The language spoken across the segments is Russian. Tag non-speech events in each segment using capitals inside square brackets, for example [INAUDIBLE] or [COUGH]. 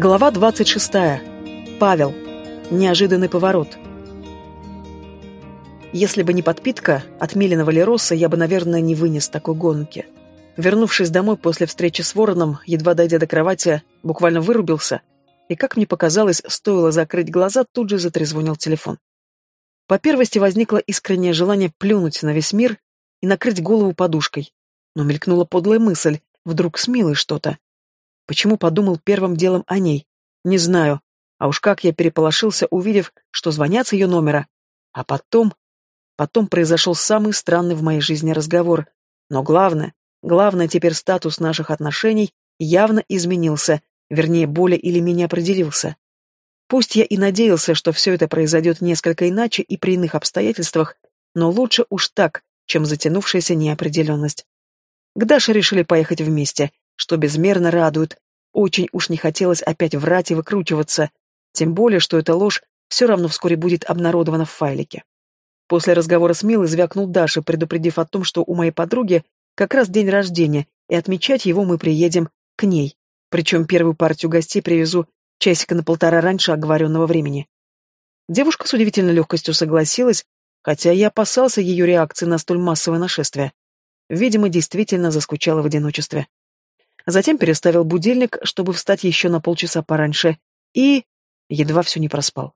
Глава 26. Павел. Неожиданный поворот. Если бы не подпитка от Милиного Лероса, я бы, наверное, не вынес такой гонки. Вернувшись домой после встречи с Вороном, едва дойдя до кровати, буквально вырубился, и, как мне показалось, стоило закрыть глаза, тут же затрезвонил телефон. По первости возникло искреннее желание плюнуть на весь мир и накрыть голову подушкой. Но мелькнула подлая мысль, вдруг с Милой что-то. Почему подумал первым делом о ней? Не знаю. А уж как я переполошился, увидев, что звонят с ее номера. А потом... Потом произошел самый странный в моей жизни разговор. Но главное, главное теперь статус наших отношений явно изменился, вернее, более или менее определился. Пусть я и надеялся, что все это произойдет несколько иначе и при иных обстоятельствах, но лучше уж так, чем затянувшаяся неопределенность. К Даше решили поехать вместе, что безмерно радует. Очень уж не хотелось опять врать и выкручиваться, тем более, что эта ложь все равно вскоре будет обнародована в файлике. После разговора с Милой звякнул Даша, предупредив о том, что у моей подруги как раз день рождения, и отмечать его мы приедем к ней. Причем первую партию гостей привезу часика на полтора раньше оговоренного времени. Девушка с удивительной легкостью согласилась, хотя я опасался ее реакции на столь массовое нашествие. Видимо, действительно заскучала в одиночестве. Затем переставил будильник, чтобы встать еще на полчаса пораньше, и... едва все не проспал.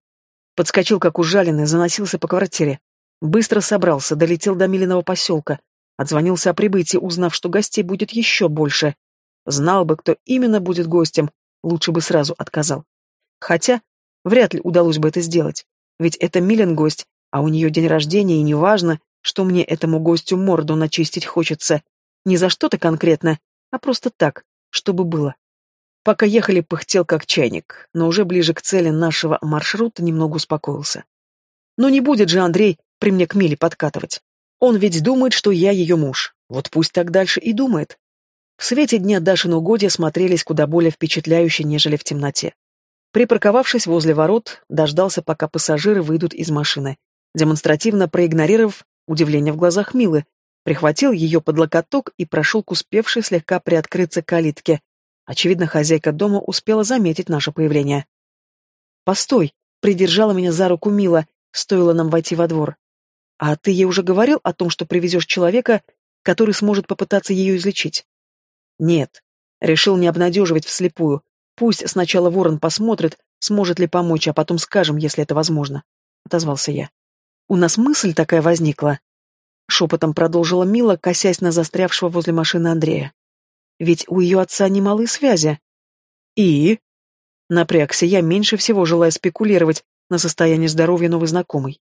Подскочил, как ужаленный, заносился по квартире. Быстро собрался, долетел до Милиного поселка. Отзвонился о прибытии, узнав, что гостей будет еще больше. Знал бы, кто именно будет гостем, лучше бы сразу отказал. Хотя, вряд ли удалось бы это сделать. Ведь это Милин гость, а у нее день рождения, и неважно, что мне этому гостю морду начистить хочется. Не за что-то конкретно, а просто так, чтобы было. Пока ехали, пыхтел как чайник, но уже ближе к цели нашего маршрута немного успокоился. Но не будет же Андрей при мне к Миле подкатывать. Он ведь думает, что я ее муж. Вот пусть так дальше и думает. В свете дня Дашины угодья смотрелись куда более впечатляюще, нежели в темноте. Припарковавшись возле ворот, дождался, пока пассажиры выйдут из машины, демонстративно проигнорировав удивление в глазах Милы, прихватил ее под локоток и прошел к успевшей слегка приоткрыться калитке. Очевидно, хозяйка дома успела заметить наше появление. «Постой!» — придержала меня за руку Мила, стоило нам войти во двор. «А ты ей уже говорил о том, что привезешь человека, который сможет попытаться ее излечить?» «Нет». Решил не обнадеживать вслепую. Пусть сначала ворон посмотрит, сможет ли помочь, а потом скажем, если это возможно. Отозвался я. У нас мысль такая возникла. Шепотом продолжила Мила, косясь на застрявшего возле машины Андрея. Ведь у ее отца немалые связи. И? Напрягся я, меньше всего желая спекулировать на состояние здоровья новой знакомой.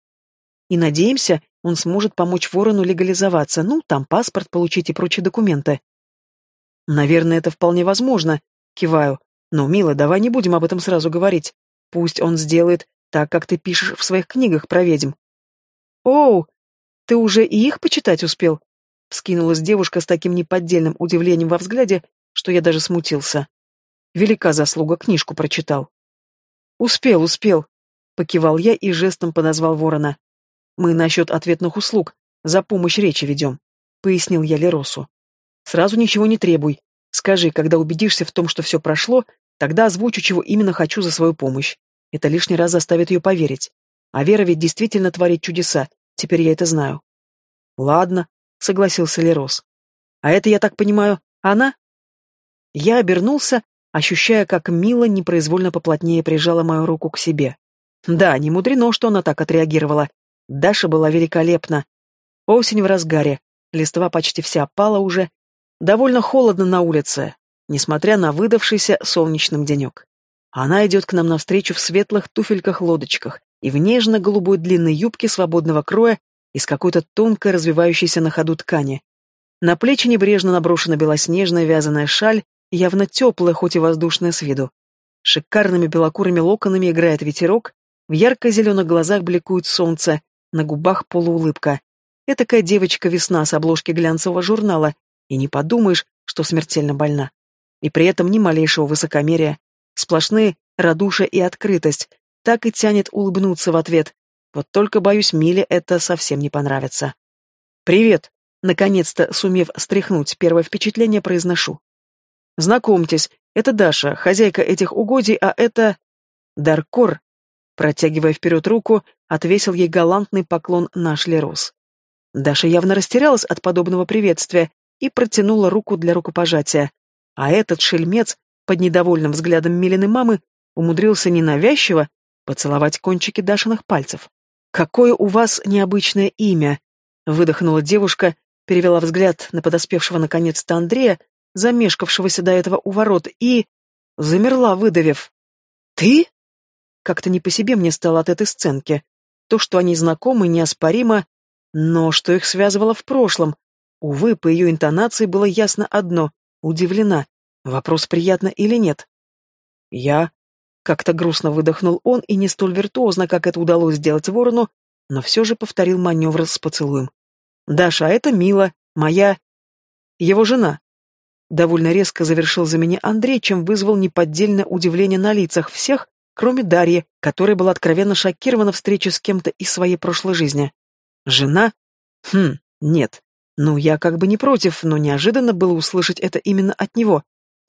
И надеемся, он сможет помочь ворону легализоваться, ну, там паспорт получить и прочие документы. Наверное, это вполне возможно, киваю. Но, Мила, давай не будем об этом сразу говорить. Пусть он сделает так, как ты пишешь в своих книгах про ведьм. Оу, ты уже и их почитать успел? Вскинулась девушка с таким неподдельным удивлением во взгляде, что я даже смутился. Велика заслуга, книжку прочитал. Успел, успел, покивал я и жестом подозвал ворона. Мы насчет ответных услуг, за помощь речи ведем, пояснил я Леросу. Сразу ничего не требуй. Скажи, когда убедишься в том, что все прошло, тогда озвучу, чего именно хочу за свою помощь. Это лишний раз заставит ее поверить. А Вера ведь действительно творит чудеса, Теперь я это знаю. Ладно, согласился Лерос. А это, я так понимаю, она? Я обернулся, ощущая, как Мила непроизвольно поплотнее прижала мою руку к себе. Да, не мудрено, что она так отреагировала. Даша была великолепна. Осень в разгаре, листва почти вся опала уже. Довольно холодно на улице, несмотря на выдавшийся солнечным денек. Она идет к нам навстречу в светлых туфельках-лодочках, и в нежно-голубой длинной юбке свободного кроя из какой-то тонкой развивающейся на ходу ткани. На плечи небрежно наброшена белоснежная вязаная шаль, явно теплая, хоть и воздушная с виду. Шикарными белокурыми локонами играет ветерок, в ярко-зеленых глазах бликует солнце, на губах полуулыбка. Этакая девочка-весна с обложки глянцевого журнала, и не подумаешь, что смертельно больна. И при этом ни малейшего высокомерия. Сплошные радушие и открытость, так и тянет улыбнуться в ответ. Вот только, боюсь, Миле это совсем не понравится. «Привет!» Наконец-то, сумев стряхнуть первое впечатление, произношу. «Знакомьтесь, Это Даша, хозяйка этих угодий, а это... Даркор, протягивая вперед руку, отвесил ей галантный поклон наш Лерус. Даша явно растерялась от подобного приветствия и протянула руку для рукопожатия. А этот шельмец, под недовольным взглядом Милины мамы, умудрился ненавязчиво поцеловать кончики Дашиных пальцев. «Какое у вас необычное имя!» — выдохнула девушка, перевела взгляд на подоспевшего наконец-то Андрея, замешкавшегося до этого у ворот, и... замерла, выдавив. «Ты?» Как-то не по себе мне стало от этой сценки. То, что они знакомы, неоспоримо, но что их связывало в прошлом. Увы, по ее интонации было ясно одно — удивлена. Вопрос, приятно или нет. «Я...» Как-то грустно выдохнул он, и не столь виртуозно, как это удалось сделать ворону, но все же повторил маневр с поцелуем. «Даша, а это Мила, моя... его жена». Довольно резко завершил за меня Андрей, чем вызвал неподдельное удивление на лицах всех, кроме Дарьи, которая была откровенно шокирована встречей с кем-то из своей прошлой жизни. «Жена? Хм, нет. Ну, я как бы не против, но неожиданно было услышать это именно от него.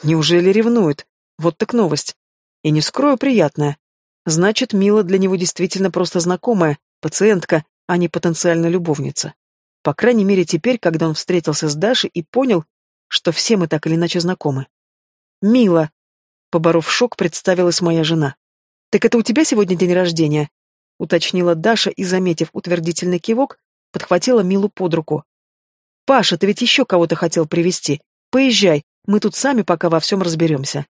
Неужели ревнует? Вот так новость. И не скрою приятное. Значит, Мила для него действительно просто знакомая, пациентка, а не потенциальная любовница. По крайней мере, теперь, когда он встретился с Дашей и понял, что все мы так или иначе знакомы. «Мила», — поборов шок, представилась моя жена. «Так это у тебя сегодня день рождения?» — уточнила Даша и, заметив утвердительный кивок, подхватила Милу под руку. «Паша, ты ведь еще кого-то хотел привести. Поезжай, мы тут сами пока во всем разберемся».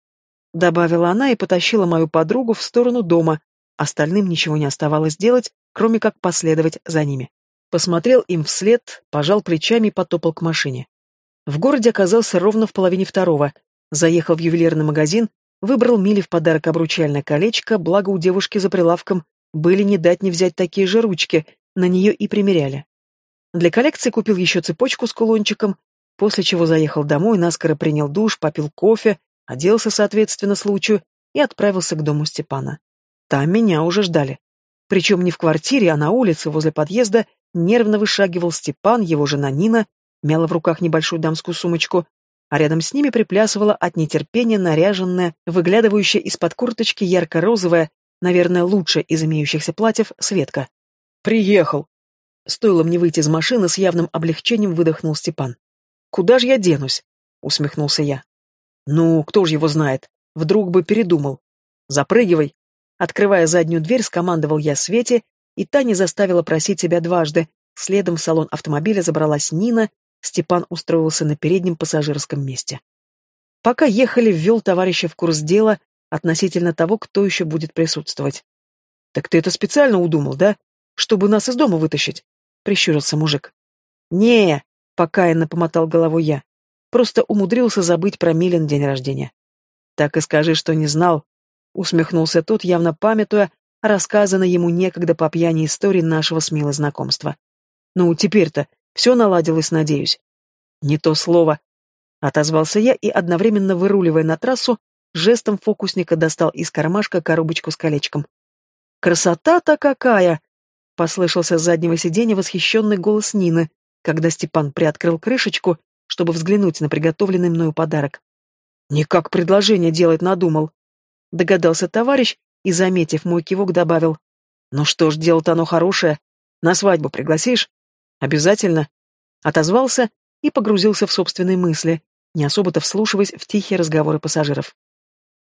Добавила она и потащила мою подругу в сторону дома. Остальным ничего не оставалось делать, кроме как последовать за ними. Посмотрел им вслед, пожал плечами и потопал к машине. В городе оказался ровно в половине второго. Заехал в ювелирный магазин, выбрал Миле в подарок обручальное колечко, благо у девушки за прилавком были не дать не взять такие же ручки, на нее и примеряли. Для коллекции купил еще цепочку с кулончиком, после чего заехал домой, наскоро принял душ, попил кофе, оделся соответственно случаю и отправился к дому Степана. Там меня уже ждали. Причем не в квартире, а на улице возле подъезда нервно вышагивал Степан, его жена Нина, мяла в руках небольшую дамскую сумочку, а рядом с ними приплясывала от нетерпения наряженная, выглядывающая из-под курточки ярко-розовая, наверное, лучшая из имеющихся платьев, Светка. «Приехал!» Стоило мне выйти из машины, с явным облегчением выдохнул Степан. «Куда же я денусь?» — усмехнулся я. Ну, кто же его знает? Вдруг бы передумал. Запрыгивай. Открывая заднюю дверь, скомандовал я Свете, и та не заставила просить себя дважды. Следом в салон автомобиля забралась Нина, Степан устроился на переднем пассажирском месте. Пока ехали, ввел товарища в курс дела относительно того, кто еще будет присутствовать. «Так ты это специально удумал, да? Чтобы нас из дома вытащить?» — прищурился мужик. «Не», — покаянно помотал головой я. Просто умудрился забыть про Милин день рождения. Так и скажи, что не знал. Усмехнулся тот, явно памятуя рассказанной ему некогда по пьяни истории нашего с Милой знакомства. Ну, теперь-то все наладилось, надеюсь. Не то слово. Отозвался я и, одновременно выруливая на трассу, жестом фокусника достал из кармашка коробочку с колечком. «Красота-то какая!» — послышался с заднего сиденья восхищенный голос Нины, когда Степан приоткрыл крышечку чтобы взглянуть на приготовленный мною подарок. «Никак предложение делать надумал», — догадался товарищ и, заметив мой кивок, добавил. «Ну что ж, дело-то оно хорошее. На свадьбу пригласишь?» «Обязательно», — отозвался и погрузился в собственные мысли, не особо-то вслушиваясь в тихие разговоры пассажиров.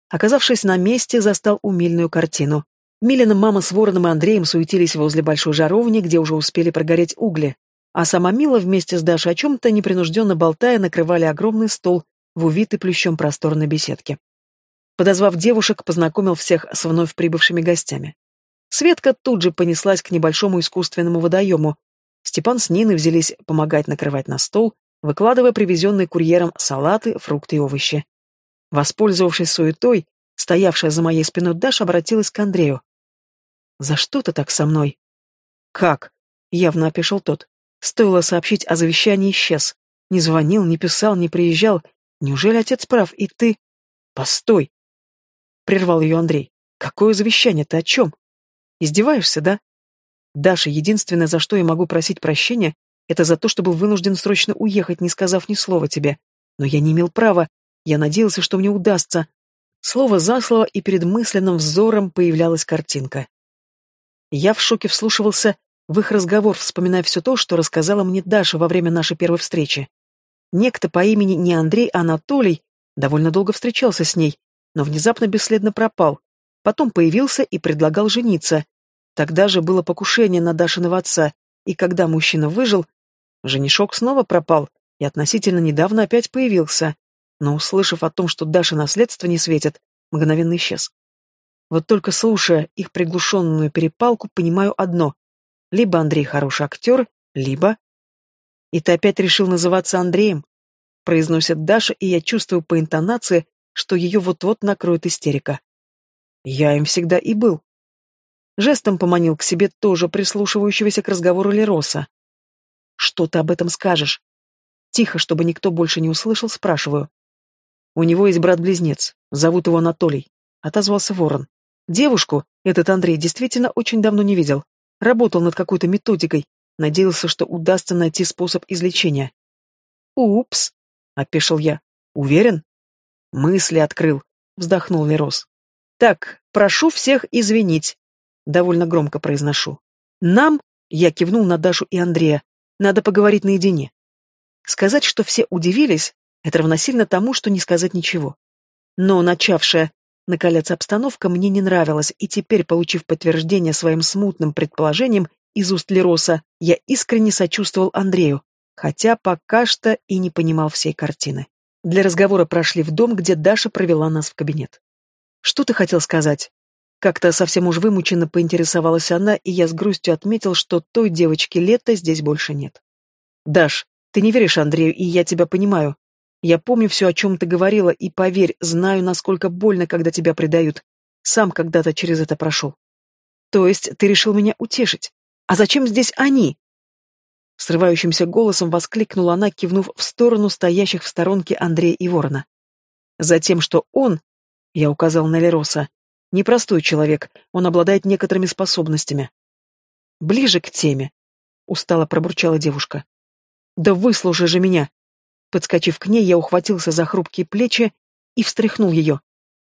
Оказавшись на месте, застал умильную картину. Милина мама с Вороном и Андреем суетились возле большой жаровни, где уже успели прогореть угли а сама Мила вместе с Дашей о чем-то непринужденно болтая накрывали огромный стол в увитой плющом просторной беседке. Подозвав девушек, познакомил всех с вновь прибывшими гостями. Светка тут же понеслась к небольшому искусственному водоему. Степан с Ниной взялись помогать накрывать на стол, выкладывая привезенные курьером салаты, фрукты и овощи. Воспользовавшись суетой, стоявшая за моей спиной Даша обратилась к Андрею. «За что ты так со мной?» «Как?» — явно опешил тот. Стоило сообщить о завещании, исчез. Не звонил, не писал, не приезжал. Неужели отец прав, и ты... Постой! Прервал ее Андрей. Какое завещание? Ты о чем? Издеваешься, да? Даша, единственное, за что я могу просить прощения, это за то, чтобы вынужден срочно уехать, не сказав ни слова тебе. Но я не имел права. Я надеялся, что мне удастся. Слово за слово, и перед мысленным взором появлялась картинка. Я в шоке вслушивался в их разговор, вспоминая все то, что рассказала мне Даша во время нашей первой встречи. Некто по имени не Андрей, а Анатолий довольно долго встречался с ней, но внезапно бесследно пропал. Потом появился и предлагал жениться. Тогда же было покушение на Дашиного отца, и когда мужчина выжил, женишок снова пропал и относительно недавно опять появился, но, услышав о том, что Даша наследство не светит, мгновенно исчез. Вот только слушая их приглушенную перепалку, понимаю одно. Либо Андрей хороший актер, либо... «И ты опять решил называться Андреем?» произносит Даша, и я чувствую по интонации, что ее вот-вот накроет истерика. Я им всегда и был. Жестом поманил к себе тоже прислушивающегося к разговору Лероса. «Что ты об этом скажешь?» Тихо, чтобы никто больше не услышал, спрашиваю. «У него есть брат-близнец. Зовут его Анатолий», — отозвался Ворон. «Девушку этот Андрей действительно очень давно не видел. Работал над какой-то методикой. Надеялся, что удастся найти способ излечения». «Упс», — опешил я. «Уверен?» «Мысли открыл», — вздохнул Лерос. «Так, прошу всех извинить», — довольно громко произношу. «Нам», — я кивнул на Дашу и Андрея, — «надо поговорить наедине». Сказать, что все удивились, это равносильно тому, что не сказать ничего. Но начавшая накаляться обстановка мне не нравилась, и теперь, получив подтверждение своим смутным предположениям из уст Лероса, я искренне сочувствовал Андрею, хотя пока что и не понимал всей картины. Для разговора прошли в дом, где Даша провела нас в кабинет. «Что ты хотел сказать?» Как-то совсем уж вымученно поинтересовалась она, и я с грустью отметил, что той девочки лета здесь больше нет. «Даш, ты не веришь Андрею, и я тебя понимаю. Я помню все, о чем ты говорила, и, поверь, знаю, насколько больно, когда тебя предают. Сам когда-то через это прошел. То есть ты решил меня утешить? А зачем здесь они?» Срывающимся голосом воскликнула она, кивнув в сторону стоящих в сторонке Андрея и Ворона. Затем, что он, я указал на Лероса, непростой человек, он обладает некоторыми способностями. Ближе к теме, устало пробурчала девушка. Да выслушай же меня. Подскочив к ней, я ухватился за хрупкие плечи и встряхнул ее.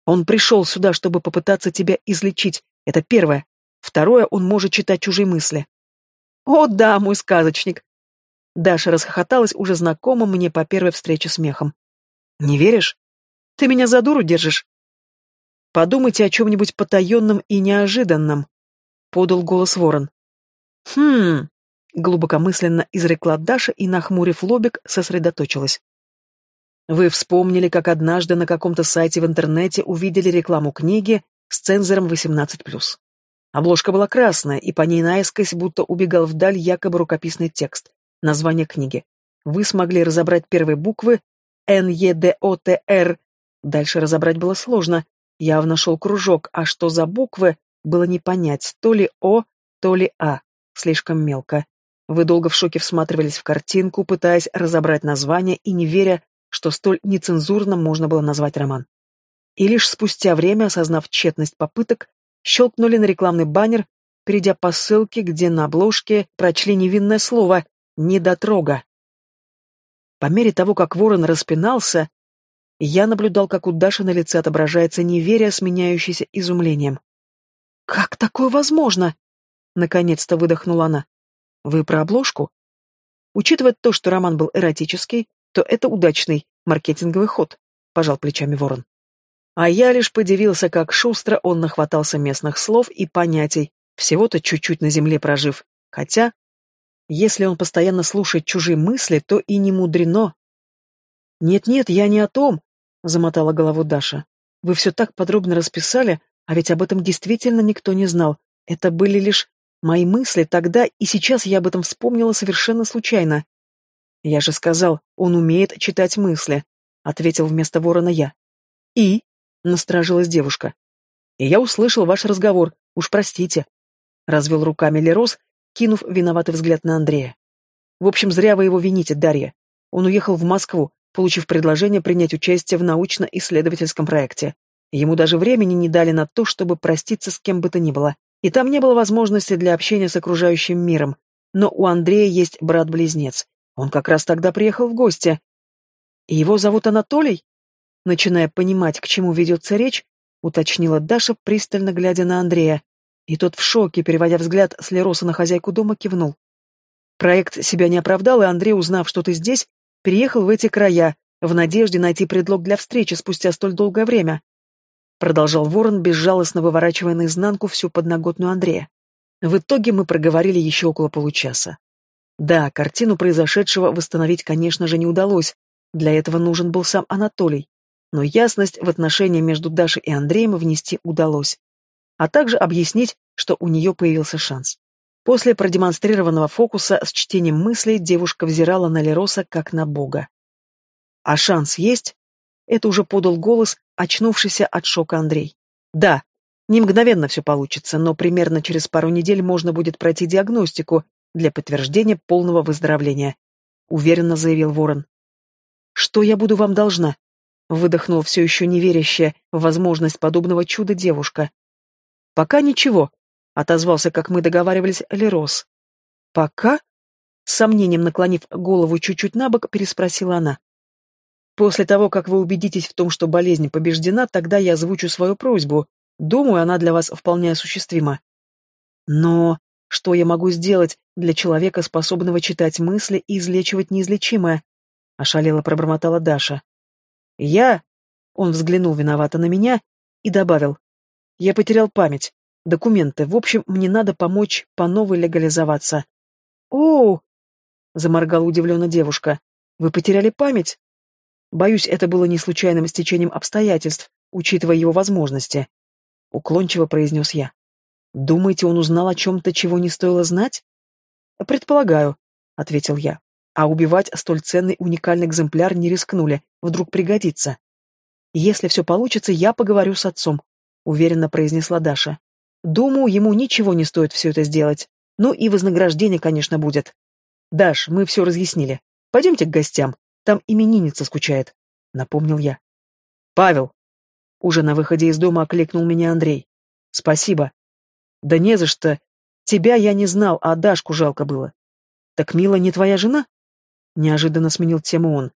Он пришел сюда, чтобы попытаться тебя излечить. Это первое. Второе, он может читать чужие мысли. «О да, мой сказочник!» Даша расхохоталась уже знакомым мне по первой встрече смехом. «Не веришь? Ты меня за дуру держишь?» «Подумайте о чем-нибудь потаенном и неожиданном», — подал голос ворон. «Хм...» — глубокомысленно изрекла Даша и, нахмурив лобик, сосредоточилась. «Вы вспомнили, как однажды на каком-то сайте в интернете увидели рекламу книги с цензором 18+. Обложка была красная, и по ней наискось будто убегал вдаль якобы рукописный текст, название книги. Вы смогли разобрать первые буквы Н, Е, Д, О, Т, Р. Дальше разобрать было сложно. Явно шел кружок, а что за буквы, было не понять, то ли О, то ли А. Слишком мелко. Вы долго в шоке всматривались в картинку, пытаясь разобрать название и не веря, что столь нецензурно можно было назвать роман. И лишь спустя время, осознав тщетность попыток, щелкнули на рекламный баннер, перейдя по ссылке, где на обложке прочли невинное слово «недотрога». По мере того, как ворон распинался, я наблюдал, как у Даши на лице отображается неверие, сменяющееся изумлением. «Как такое возможно?» — наконец-то выдохнула она. «Вы про обложку?» Учитывая то, что роман был эротический, то это удачный маркетинговый ход, — пожал плечами ворон. А я лишь подивился, как шустро он нахватался местных слов и понятий, всего-то чуть-чуть на земле прожив. Хотя, если он постоянно слушает чужие мысли, то и не мудрено. «Нет-нет, я не о том», — замотала голову Даша. «Вы все так подробно расписали, а ведь об этом действительно никто не знал. Это были лишь мои мысли тогда, и сейчас я об этом вспомнила совершенно случайно». «Я же сказал, он умеет читать мысли», — ответил вместо ворона я. «И?» — насторожилась девушка. «И я услышал ваш разговор, уж простите», — развел руками Лерос, кинув виноватый взгляд на Андрея. «В общем, зря вы его вините, Дарья. Он уехал в Москву, получив предложение принять участие в научно-исследовательском проекте. Ему даже времени не дали на то, чтобы проститься с кем бы то ни было. И там не было возможности для общения с окружающим миром. Но у Андрея есть брат-близнец. Он как раз тогда приехал в гости. И его зовут Анатолий? начиная понимать, к чему ведется речь, уточнила Даша, пристально глядя на Андрея. И тот в шоке, переводя взгляд с Лероса на хозяйку дома, кивнул. Проект себя не оправдал, и Андрей, узнав, что ты здесь, переехал в эти края, в надежде найти предлог для встречи спустя столь долгое время. Продолжал Ворон, безжалостно выворачивая наизнанку всю подноготную Андрея. В итоге мы проговорили еще около получаса. Да, картину произошедшего восстановить, конечно же, не удалось. Для этого нужен был сам Анатолий. Но ясность в отношении между Дашей и Андреем внести удалось. А также объяснить, что у нее появился шанс. После продемонстрированного фокуса с чтением мыслей девушка взирала на Лероса как на бога. «А шанс есть?» Это уже подал голос, очнувшийся от шока Андрей. «Да, не мгновенно все получится, но примерно через пару недель можно будет пройти диагностику для подтверждения полного выздоровления», — уверенно заявил Ворон. «Что я буду вам должна?» — выдохнул все еще не верящая в возможность подобного чуда девушка. «Пока ничего», — отозвался, как мы договаривались, Лерос. «Пока?» — сомнением наклонив голову чуть-чуть на бок, переспросила она. «После того, как вы убедитесь в том, что болезнь побеждена, тогда я озвучу свою просьбу, Думаю, она для вас вполне осуществима. Но что я могу сделать для человека, способного читать мысли и излечивать неизлечимое? Ошалело пробормотала Даша. Я... Он взглянул виновато на меня и добавил. Я потерял память. Документы. В общем, мне надо помочь по новой легализоваться. О! заморгала удивленно девушка. Вы потеряли память? Боюсь, это было не случайным стечением обстоятельств, учитывая его возможности. — уклончиво произнес я. «Думаете, он узнал о чем-то, чего не стоило знать?» «Предполагаю», — ответил я. «А убивать столь ценный уникальный экземпляр не рискнули, вдруг пригодится». «Если все получится, я поговорю с отцом», — уверенно произнесла Даша. «Думаю, ему ничего не стоит все это сделать. Ну и вознаграждение, конечно, будет. Даш, мы все разъяснили. Пойдемте к гостям, там именинница скучает», — напомнил я. «Павел», уже на выходе из дома окликнул меня Андрей. «Спасибо». «Да не за что. Тебя я не знал, а Дашку жалко было». «Так Мила не твоя жена?» Неожиданно сменил тему он.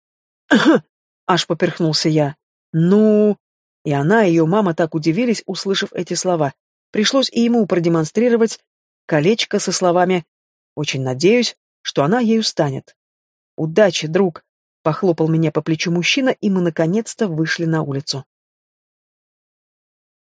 [COUGHS] Аж поперхнулся я. «Ну...» И она, и ее мама так удивились, услышав эти слова. Пришлось и ему продемонстрировать колечко со словами «Очень надеюсь, что она ею станет». «Удачи, друг!» — похлопал меня по плечу мужчина, и мы наконец-то вышли на улицу.